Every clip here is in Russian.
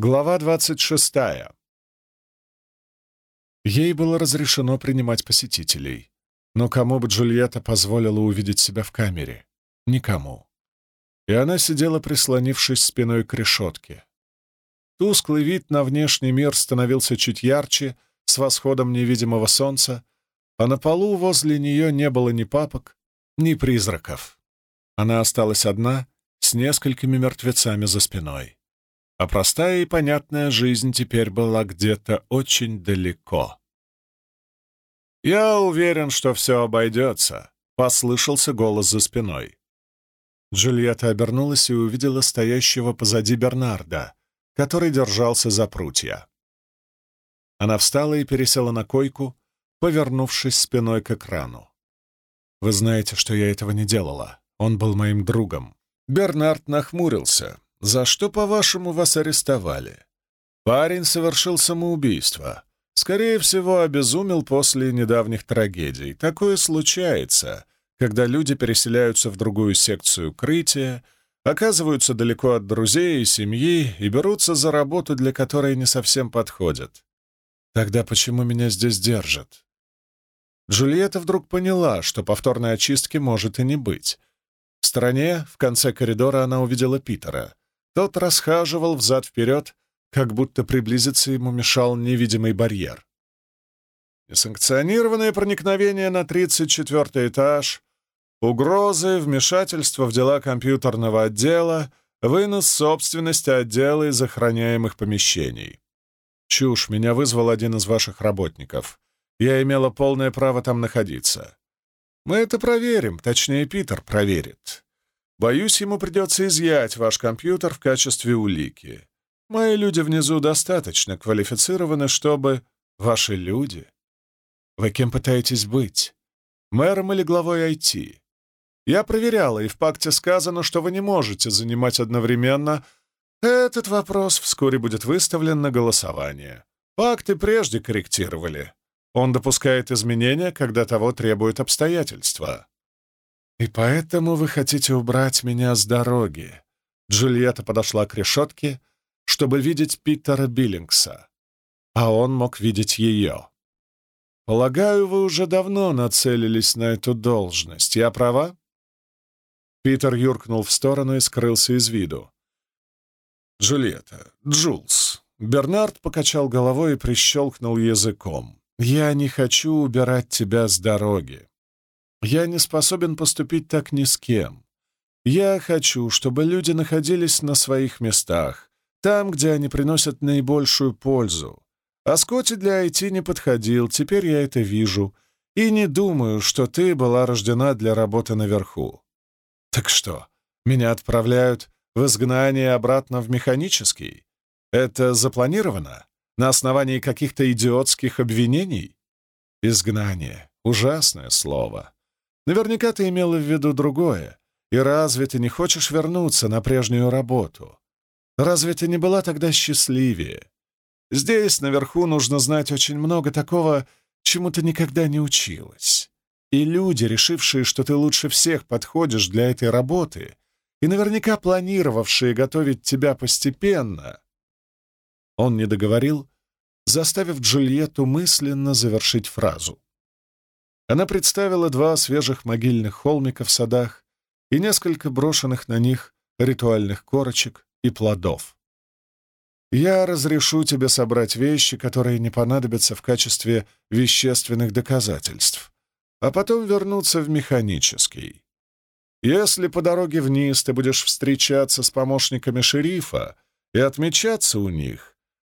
Глава двадцать шестая. Ей было разрешено принимать посетителей, но кому бы Джульетта позволила увидеть себя в камере? Никому. И она сидела, прислонившись спиной к решетке. Тусклый вид на внешний мир становился чуть ярче с восходом невидимого солнца, а на полу возле нее не было ни папок, ни призраков. Она осталась одна с несколькими мертвецами за спиной а простая и понятная жизнь теперь была где-то очень далеко. «Я уверен, что все обойдется», — послышался голос за спиной. Джульетта обернулась и увидела стоящего позади Бернарда, который держался за прутья. Она встала и пересела на койку, повернувшись спиной к экрану. «Вы знаете, что я этого не делала. Он был моим другом». Бернард нахмурился, за что, по-вашему, вас арестовали? Парень совершил самоубийство. Скорее всего, обезумел после недавних трагедий. Такое случается, когда люди переселяются в другую секцию крытия, оказываются далеко от друзей и семьи и берутся за работу, для которой не совсем подходят. Тогда почему меня здесь держат? Джульетта вдруг поняла, что повторной очистки может и не быть. В стороне, в конце коридора, она увидела Питера. Тот расхаживал взад-вперед, как будто приблизиться ему мешал невидимый барьер. Несанкционированное проникновение на 34 этаж, угрозы, вмешательство в дела компьютерного отдела, вынос собственности отдела из охраняемых помещений. Чушь, меня вызвал один из ваших работников. Я имела полное право там находиться. Мы это проверим, точнее, Питер проверит. Боюсь, ему придется изъять ваш компьютер в качестве улики. Мои люди внизу достаточно квалифицированы, чтобы... Ваши люди? Вы кем пытаетесь быть? Мэром или главой IT? Я проверяла, и в пакте сказано, что вы не можете занимать одновременно... Этот вопрос вскоре будет выставлен на голосование. Пакты прежде корректировали. Он допускает изменения, когда того требуют обстоятельства. «И поэтому вы хотите убрать меня с дороги?» Джульетта подошла к решетке, чтобы видеть Питера Биллингса, а он мог видеть ее. «Полагаю, вы уже давно нацелились на эту должность. Я права?» Питер юркнул в сторону и скрылся из виду. «Джульетта, Джулс». Бернард покачал головой и прищелкнул языком. «Я не хочу убирать тебя с дороги. Я не способен поступить так ни с кем. Я хочу, чтобы люди находились на своих местах, там, где они приносят наибольшую пользу. А Скотти для IT не подходил, теперь я это вижу, и не думаю, что ты была рождена для работы наверху. Так что, меня отправляют в изгнание обратно в механический? Это запланировано? На основании каких-то идиотских обвинений? Изгнание — ужасное слово. Наверняка ты имела в виду другое. И разве ты не хочешь вернуться на прежнюю работу? Разве ты не была тогда счастливее? Здесь, наверху, нужно знать очень много такого, чему ты никогда не училась. И люди, решившие, что ты лучше всех подходишь для этой работы, и наверняка планировавшие готовить тебя постепенно. Он не договорил, заставив Джульетту мысленно завершить фразу. Она представила два свежих могильных холмика в садах и несколько брошенных на них ритуальных корочек и плодов. «Я разрешу тебе собрать вещи, которые не понадобятся в качестве вещественных доказательств, а потом вернуться в механический. Если по дороге вниз ты будешь встречаться с помощниками шерифа и отмечаться у них,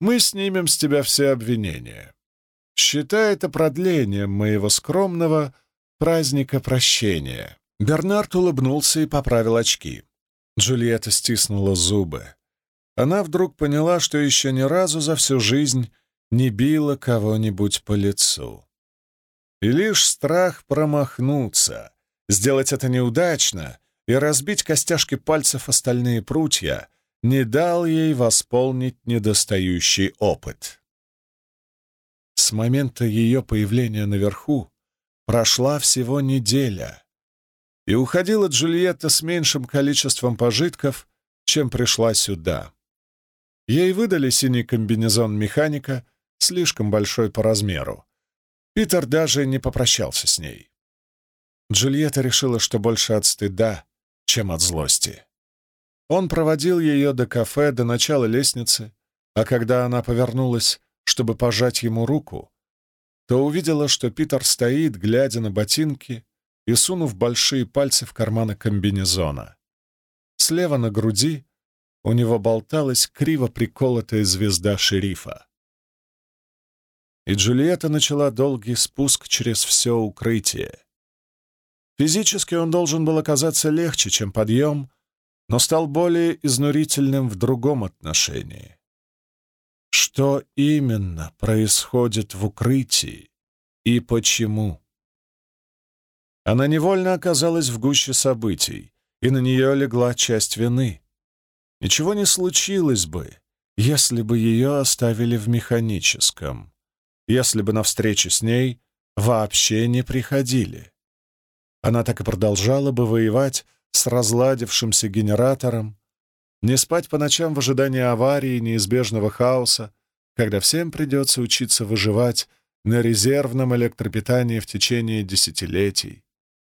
мы снимем с тебя все обвинения. Считай это продлением моего скромного праздника прощения». Бернард улыбнулся и поправил очки. Джульетта стиснула зубы. Она вдруг поняла, что еще ни разу за всю жизнь не била кого-нибудь по лицу. И лишь страх промахнуться, сделать это неудачно и разбить костяшки пальцев остальные прутья не дал ей восполнить недостающий опыт. С момента ее появления наверху прошла всего неделя, и уходила Джульетта с меньшим количеством пожитков, чем пришла сюда. Ей выдали синий комбинезон механика, слишком большой по размеру. Питер даже не попрощался с ней. Джульетта решила, что больше от стыда, чем от злости. Он проводил ее до кафе, до начала лестницы, а когда она повернулась, чтобы пожать ему руку, то увидела, что Питер стоит, глядя на ботинки и сунув большие пальцы в карманы комбинезона. Слева на груди у него болталась криво приколотая звезда шерифа. И Джульетта начала долгий спуск через все укрытие. Физически он должен был оказаться легче, чем подъем, но стал более изнурительным в другом отношении. Что именно происходит в укрытии и почему? Она невольно оказалась в гуще событий, и на нее легла часть вины. Ничего не случилось бы, если бы ее оставили в механическом, если бы на встрече с ней вообще не приходили. Она так и продолжала бы воевать с разладившимся генератором, не спать по ночам в ожидании аварии неизбежного хаоса, когда всем придется учиться выживать на резервном электропитании в течение десятилетий,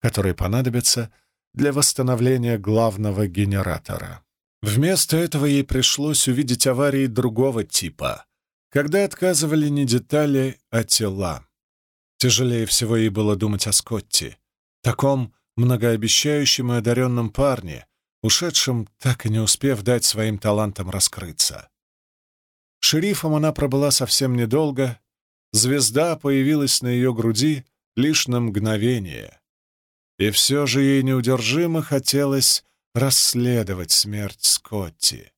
которые понадобятся для восстановления главного генератора. Вместо этого ей пришлось увидеть аварии другого типа, когда отказывали не детали, а тела. Тяжелее всего ей было думать о Скотте, таком многообещающем и одаренном парне, ушедшем, так и не успев дать своим талантам раскрыться. Шерифом она пробыла совсем недолго, звезда появилась на ее груди лишь на мгновение. И все же ей неудержимо хотелось расследовать смерть Скотти.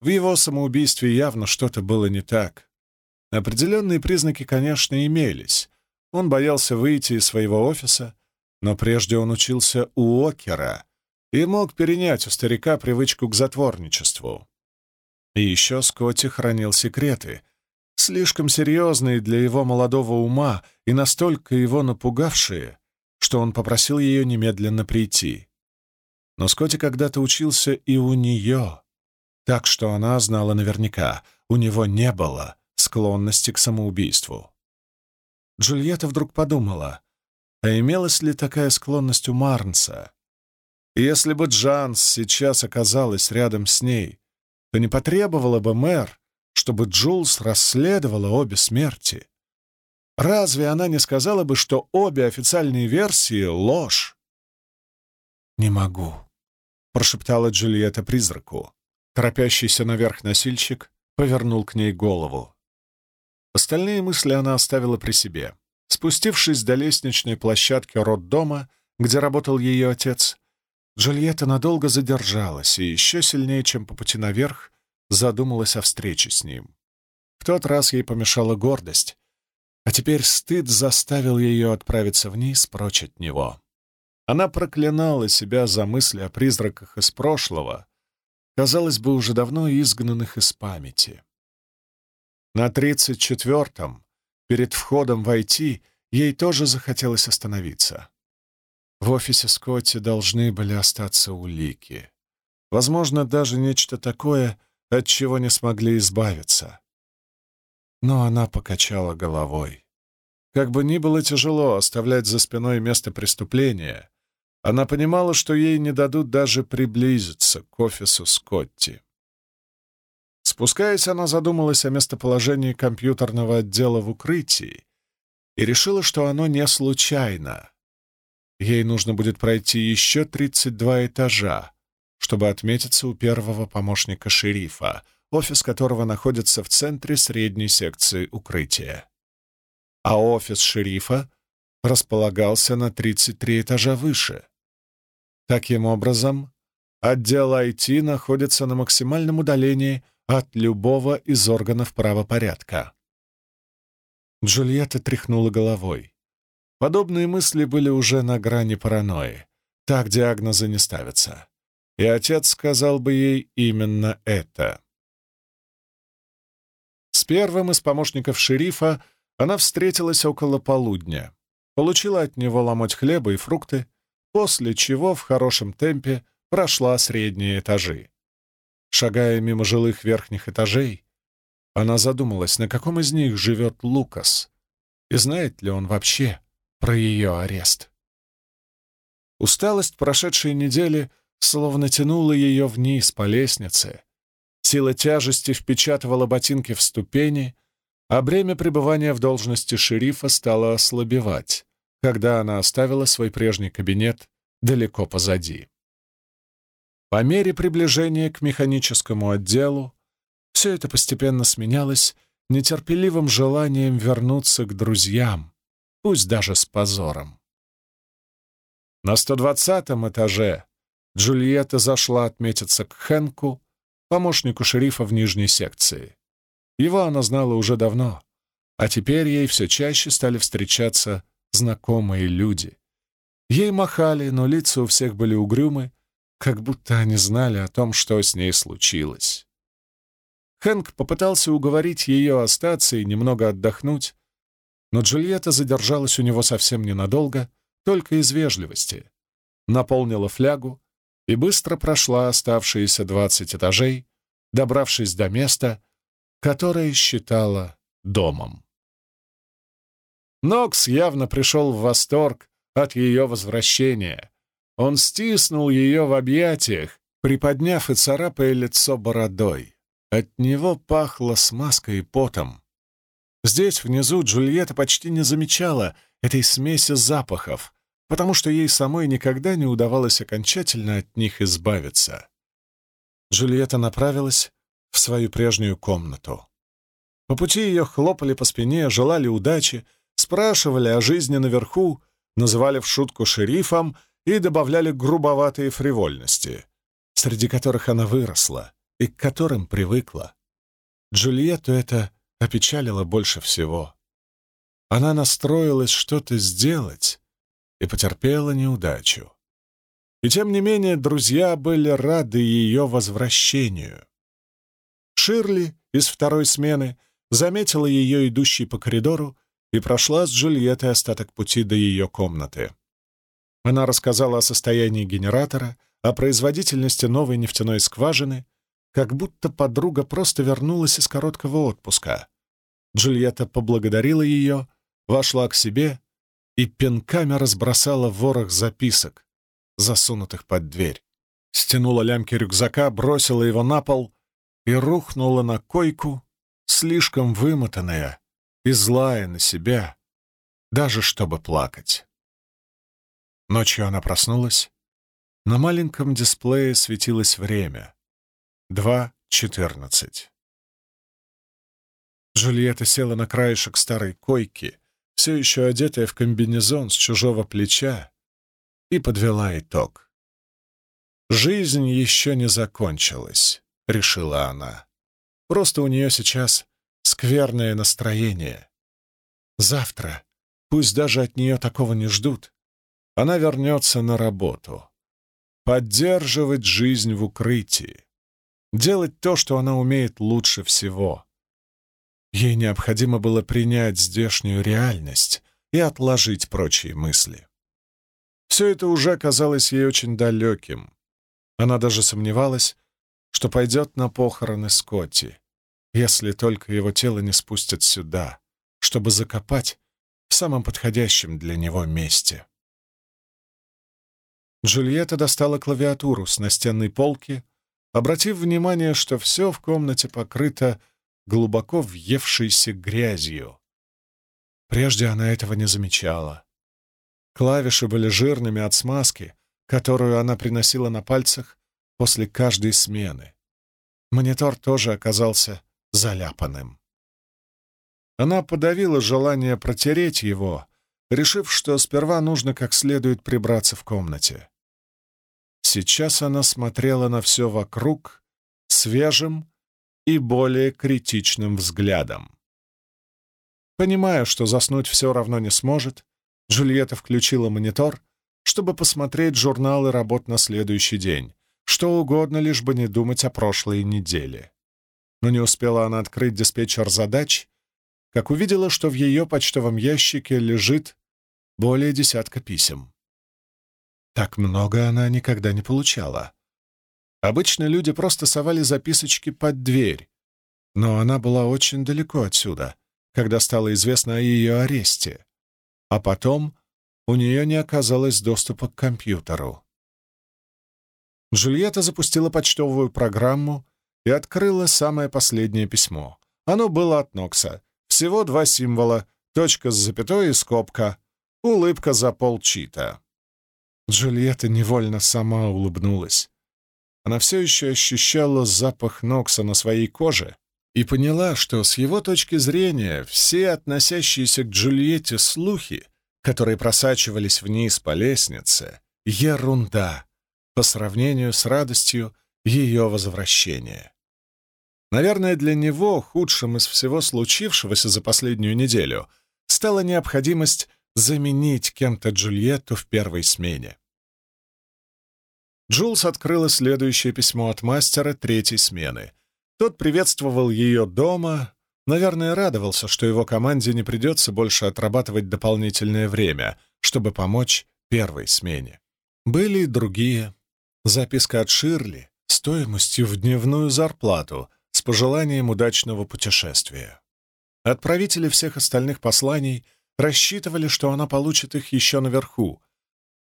В его самоубийстве явно что-то было не так. Определенные признаки, конечно, имелись. Он боялся выйти из своего офиса, но прежде он учился у Окера и мог перенять у старика привычку к затворничеству. И еще Скотти хранил секреты, слишком серьезные для его молодого ума и настолько его напугавшие, что он попросил ее немедленно прийти. Но Скотти когда-то учился и у нее, так что она знала наверняка, у него не было склонности к самоубийству. Джульетта вдруг подумала, а имелась ли такая склонность у Марнса? Если бы Джанс сейчас оказалась рядом с ней, то не потребовала бы мэр, чтобы Джулс расследовала обе смерти. Разве она не сказала бы, что обе официальные версии — ложь? «Не могу», — прошептала Джульетта призраку. Торопящийся наверх носильщик повернул к ней голову. Остальные мысли она оставила при себе. Спустившись до лестничной площадки роддома, где работал ее отец, Джульетта надолго задержалась и еще сильнее, чем по пути наверх, задумалась о встрече с ним. В тот раз ей помешала гордость, а теперь стыд заставил ее отправиться вниз, прочь от него. Она проклинала себя за мысли о призраках из прошлого, казалось бы, уже давно изгнанных из памяти. На тридцать четвертом, перед входом в IT, ей тоже захотелось остановиться. В офисе Скотти должны были остаться улики. Возможно, даже нечто такое, от чего не смогли избавиться. Но она покачала головой. Как бы ни было тяжело оставлять за спиной место преступления, она понимала, что ей не дадут даже приблизиться к офису Скотти. Спускаясь, она задумалась о местоположении компьютерного отдела в укрытии и решила, что оно не случайно. Ей нужно будет пройти еще 32 этажа, чтобы отметиться у первого помощника шерифа, офис которого находится в центре средней секции укрытия. А офис шерифа располагался на 33 этажа выше. Таким образом, отдел IT находится на максимальном удалении от любого из органов правопорядка. Джульетта тряхнула головой. Подобные мысли были уже на грани паранойи. Так диагнозы не ставятся. И отец сказал бы ей именно это. С первым из помощников шерифа она встретилась около полудня. Получила от него ломоть хлеба и фрукты, после чего в хорошем темпе прошла средние этажи. Шагая мимо жилых верхних этажей, она задумалась, на каком из них живет Лукас, и знает ли он вообще про ее арест. Усталость прошедшей недели словно тянула ее вниз по лестнице. Сила тяжести впечатывала ботинки в ступени, а бремя пребывания в должности шерифа стало ослабевать, когда она оставила свой прежний кабинет далеко позади. По мере приближения к механическому отделу все это постепенно сменялось нетерпеливым желанием вернуться к друзьям, пусть даже с позором. На 120-м этаже Джульетта зашла отметиться к Хэнку, помощнику шерифа в нижней секции. Его она знала уже давно, а теперь ей все чаще стали встречаться знакомые люди. Ей махали, но лица у всех были угрюмы, как будто они знали о том, что с ней случилось. Хэнк попытался уговорить ее остаться и немного отдохнуть, но Джульетта задержалась у него совсем ненадолго, только из вежливости. Наполнила флягу и быстро прошла оставшиеся двадцать этажей, добравшись до места, которое считала домом. Нокс явно пришел в восторг от ее возвращения. Он стиснул ее в объятиях, приподняв и царапая лицо бородой. От него пахло смазкой и потом. Здесь, внизу, Джульетта почти не замечала этой смеси запахов, потому что ей самой никогда не удавалось окончательно от них избавиться. Джульетта направилась в свою прежнюю комнату. По пути ее хлопали по спине, желали удачи, спрашивали о жизни наверху, называли в шутку шерифом и добавляли грубоватые фривольности, среди которых она выросла и к которым привыкла. Джульетту это опечалило больше всего. Она настроилась что-то сделать и потерпела неудачу. И тем не менее друзья были рады ее возвращению. Ширли из второй смены заметила ее идущей по коридору и прошла с Джульеттой остаток пути до ее комнаты. Она рассказала о состоянии генератора, о производительности новой нефтяной скважины как будто подруга просто вернулась из короткого отпуска. Джульетта поблагодарила ее, вошла к себе и пинками разбросала ворох записок, засунутых под дверь. Стянула лямки рюкзака, бросила его на пол и рухнула на койку, слишком вымотанная и злая на себя, даже чтобы плакать. Ночью она проснулась. На маленьком дисплее светилось время. 2.14. Джульетта села на краешек старой койки, все еще одетая в комбинезон с чужого плеча, и подвела итог. «Жизнь еще не закончилась», — решила она. «Просто у нее сейчас скверное настроение. Завтра, пусть даже от нее такого не ждут, она вернется на работу. Поддерживать жизнь в укрытии делать то, что она умеет лучше всего. Ей необходимо было принять здешнюю реальность и отложить прочие мысли. Все это уже казалось ей очень далеким. Она даже сомневалась, что пойдет на похороны Скотти, если только его тело не спустят сюда, чтобы закопать в самом подходящем для него месте. Джульетта достала клавиатуру с настенной полки обратив внимание, что все в комнате покрыто глубоко въевшейся грязью. Прежде она этого не замечала. Клавиши были жирными от смазки, которую она приносила на пальцах после каждой смены. Монитор тоже оказался заляпанным. Она подавила желание протереть его, решив, что сперва нужно как следует прибраться в комнате. Сейчас она смотрела на все вокруг свежим и более критичным взглядом. Понимая, что заснуть все равно не сможет, Джульетта включила монитор, чтобы посмотреть журналы работ на следующий день, что угодно, лишь бы не думать о прошлой неделе. Но не успела она открыть диспетчер задач, как увидела, что в ее почтовом ящике лежит более десятка писем. Так много она никогда не получала. Обычно люди просто совали записочки под дверь, но она была очень далеко отсюда, когда стало известно о ее аресте. А потом у нее не оказалось доступа к компьютеру. Джульетта запустила почтовую программу и открыла самое последнее письмо. Оно было от Нокса. Всего два символа — точка с запятой и скобка. Улыбка за полчита. Джульетта невольно сама улыбнулась. Она все еще ощущала запах Нокса на своей коже и поняла, что с его точки зрения все относящиеся к Джульетте слухи, которые просачивались вниз по лестнице, ерунда по сравнению с радостью ее возвращения. Наверное, для него худшим из всего случившегося за последнюю неделю стала необходимость заменить кем-то Джульетту в первой смене. Джулс открыла следующее письмо от мастера третьей смены. Тот приветствовал ее дома, наверное, радовался, что его команде не придется больше отрабатывать дополнительное время, чтобы помочь первой смене. Были и другие. Записка от Ширли стоимостью в дневную зарплату с пожеланием удачного путешествия. Отправители всех остальных посланий рассчитывали, что она получит их еще наверху,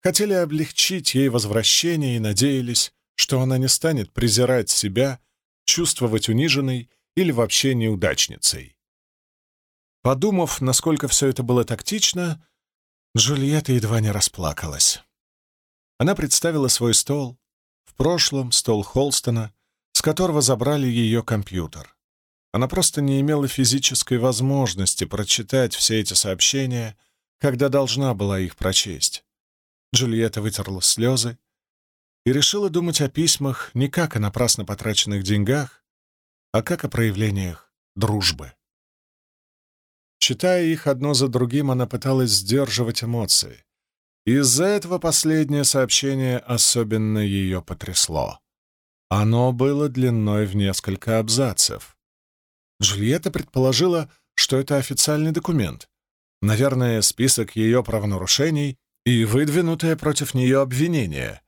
хотели облегчить ей возвращение и надеялись, что она не станет презирать себя, чувствовать униженной или вообще неудачницей. Подумав, насколько все это было тактично, Джульетта едва не расплакалась. Она представила свой стол, в прошлом стол Холстона, с которого забрали ее компьютер. Она просто не имела физической возможности прочитать все эти сообщения, когда должна была их прочесть. Джульетта вытерла слезы и решила думать о письмах не как о напрасно потраченных деньгах, а как о проявлениях дружбы. Читая их одно за другим, она пыталась сдерживать эмоции. Из-за этого последнее сообщение особенно ее потрясло. Оно было длиной в несколько абзацев. Джульетта предположила, что это официальный документ. Наверное, список ее правонарушений и выдвинутое против нее обвинение.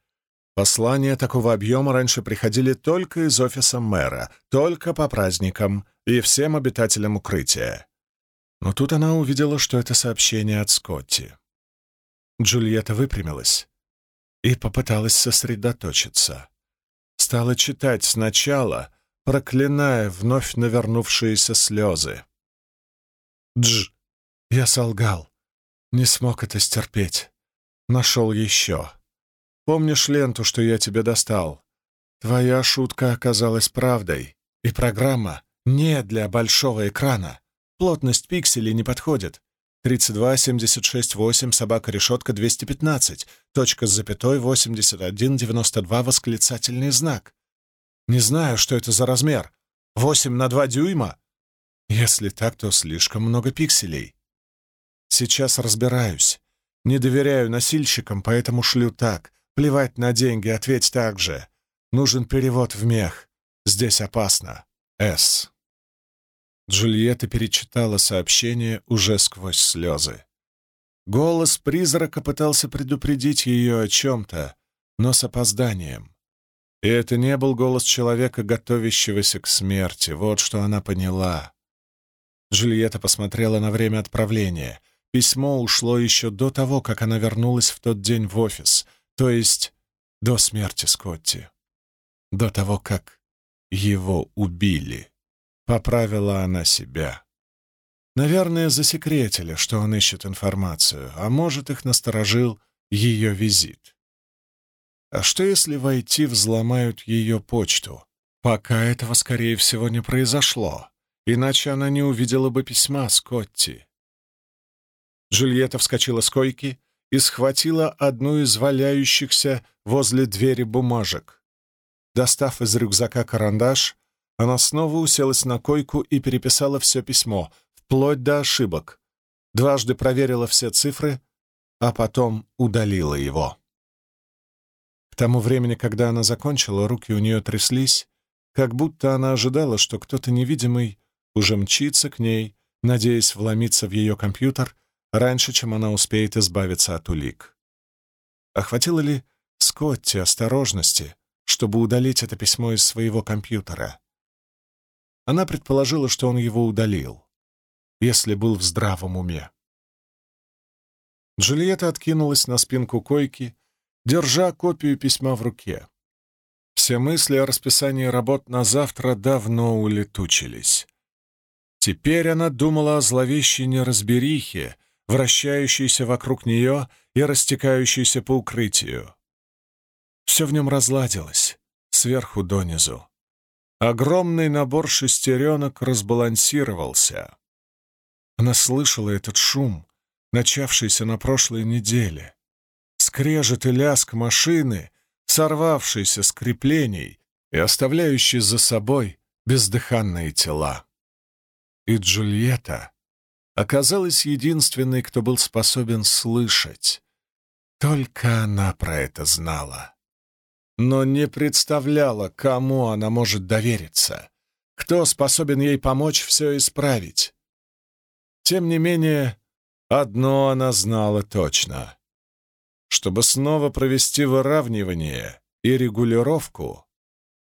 Послания такого объема раньше приходили только из офиса мэра, только по праздникам и всем обитателям укрытия. Но тут она увидела, что это сообщение от Скотти. Джульетта выпрямилась и попыталась сосредоточиться. Стала читать сначала, проклиная вновь навернувшиеся слезы. «Дж, я солгал, не смог это стерпеть. Нашел еще. Помнишь ленту, что я тебе достал? Твоя шутка оказалась правдой, и программа не для большого экрана. Плотность пикселей не подходит. 32, 76, 8, собака, решетка 215, точка с запятой, 81, 92, восклицательный знак. Не знаю, что это за размер. 8 на 2 дюйма? Если так, то слишком много пикселей. Сейчас разбираюсь. Не доверяю носильщикам, поэтому шлю так. Плевать на деньги, ответь так же. Нужен перевод в мех. Здесь опасно. С. Джульетта перечитала сообщение уже сквозь слезы. Голос призрака пытался предупредить ее о чем-то, но с опозданием. И это не был голос человека, готовящегося к смерти. Вот что она поняла. Джульетта посмотрела на время отправления — Письмо ушло еще до того, как она вернулась в тот день в офис, то есть до смерти Скотти. До того, как его убили. Поправила она себя. Наверное, засекретили, что он ищет информацию, а может, их насторожил ее визит. А что, если войти взломают ее почту? Пока этого, скорее всего, не произошло, иначе она не увидела бы письма Скотти. Джульетта вскочила с койки и схватила одну из валяющихся возле двери бумажек. Достав из рюкзака карандаш, она снова уселась на койку и переписала все письмо, вплоть до ошибок. Дважды проверила все цифры, а потом удалила его. К тому времени, когда она закончила, руки у нее тряслись, как будто она ожидала, что кто-то невидимый уже мчится к ней, надеясь вломиться в ее компьютер раньше, чем она успеет избавиться от улик. Охватило ли Скотти осторожности, чтобы удалить это письмо из своего компьютера. Она предположила, что он его удалил, если был в здравом уме. Джульетта откинулась на спинку койки, держа копию письма в руке. Все мысли о расписании работ на завтра давно улетучились. Теперь она думала о зловещей неразберихе, вращающейся вокруг нее и растекающейся по укрытию. Все в нем разладилось, сверху донизу. Огромный набор шестеренок разбалансировался. Она слышала этот шум, начавшийся на прошлой неделе. Скрежет и ляск машины, сорвавшийся с креплений и оставляющий за собой бездыханные тела. И Джульетта оказалась единственной, кто был способен слышать. Только она про это знала. Но не представляла, кому она может довериться, кто способен ей помочь все исправить. Тем не менее, одно она знала точно. Чтобы снова провести выравнивание и регулировку,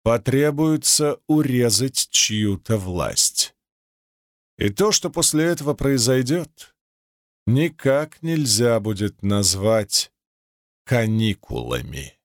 потребуется урезать чью-то власть. И то, что после этого произойдет, никак нельзя будет назвать каникулами.